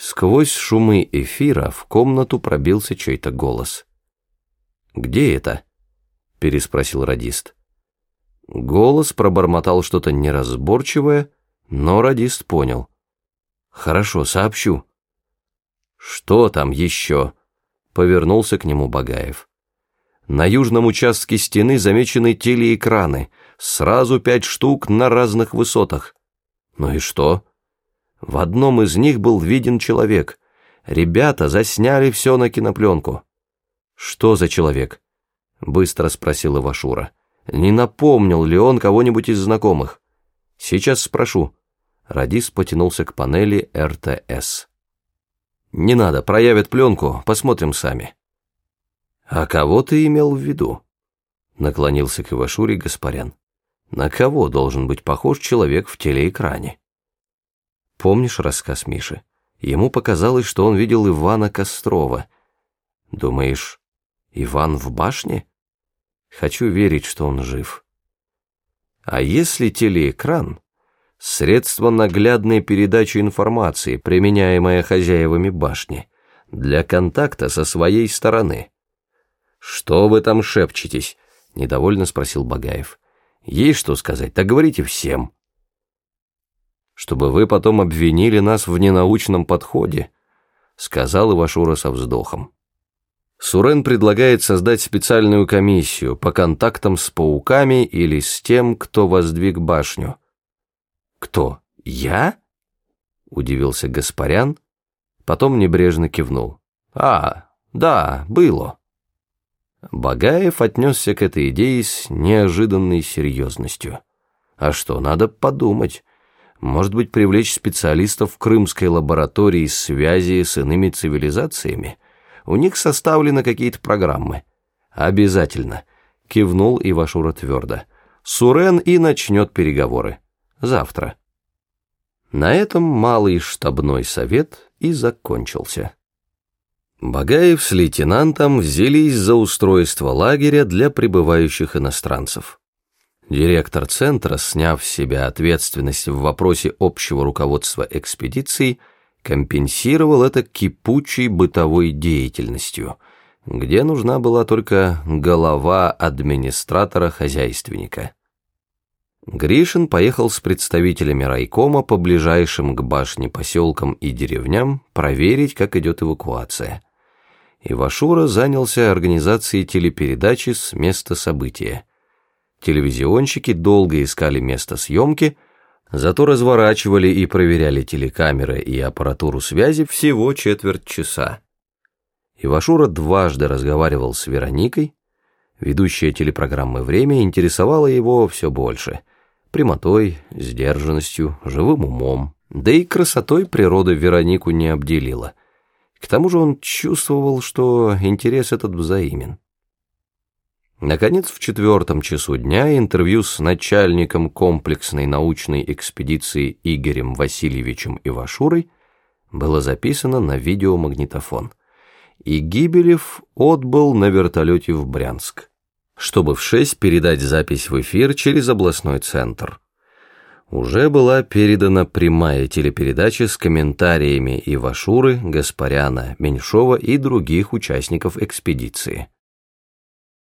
Сквозь шумы эфира в комнату пробился чей-то голос. «Где это?» — переспросил радист. Голос пробормотал что-то неразборчивое, но радист понял. «Хорошо, сообщу». «Что там еще?» — повернулся к нему Багаев. На южном участке стены замечены телеэкраны, сразу пять штук на разных высотах. Ну и что? В одном из них был виден человек. Ребята засняли все на кинопленку. «Что за человек?» — быстро спросил Ивашура. «Не напомнил ли он кого-нибудь из знакомых?» «Сейчас спрошу». Радис потянулся к панели РТС. «Не надо, проявят пленку, посмотрим сами». «А кого ты имел в виду?» Наклонился к Ивашуре Гаспарян. «На кого должен быть похож человек в телеэкране?» Помнишь рассказ Миши? Ему показалось, что он видел Ивана Кострова. Думаешь, Иван в башне? Хочу верить, что он жив. А если телеэкран — средство наглядной передачи информации, применяемое хозяевами башни, для контакта со своей стороны? «Что вы там шепчетесь?» — недовольно спросил Багаев. «Есть что сказать, так говорите всем» чтобы вы потом обвинили нас в ненаучном подходе», сказал Ивашура со вздохом. Сурен предлагает создать специальную комиссию по контактам с пауками или с тем, кто воздвиг башню. «Кто? Я?» — удивился Гаспарян, потом небрежно кивнул. «А, да, было». Багаев отнесся к этой идее с неожиданной серьезностью. «А что, надо подумать». Может быть, привлечь специалистов в крымской лаборатории связи с иными цивилизациями? У них составлены какие-то программы. Обязательно. Кивнул Ивашура твердо. Сурен и начнет переговоры. Завтра. На этом малый штабной совет и закончился. Багаев с лейтенантом взялись за устройство лагеря для прибывающих иностранцев. Директор центра, сняв с себя ответственность в вопросе общего руководства экспедицией, компенсировал это кипучей бытовой деятельностью, где нужна была только голова администратора-хозяйственника. Гришин поехал с представителями райкома по ближайшим к башне поселкам и деревням проверить, как идет эвакуация. Ивашура занялся организацией телепередачи с места события. Телевизионщики долго искали место съемки, зато разворачивали и проверяли телекамеры и аппаратуру связи всего четверть часа. Ивашура дважды разговаривал с Вероникой, ведущая телепрограммы «Время» интересовала его все больше. Прямотой, сдержанностью, живым умом, да и красотой природа Веронику не обделила. К тому же он чувствовал, что интерес этот взаимен. Наконец, в четвертом часу дня интервью с начальником комплексной научной экспедиции Игорем Васильевичем Ивашурой было записано на видеомагнитофон. И Гибелев отбыл на вертолете в Брянск, чтобы в шесть передать запись в эфир через областной центр. Уже была передана прямая телепередача с комментариями Ивашуры, Гаспаряна, Меньшова и других участников экспедиции.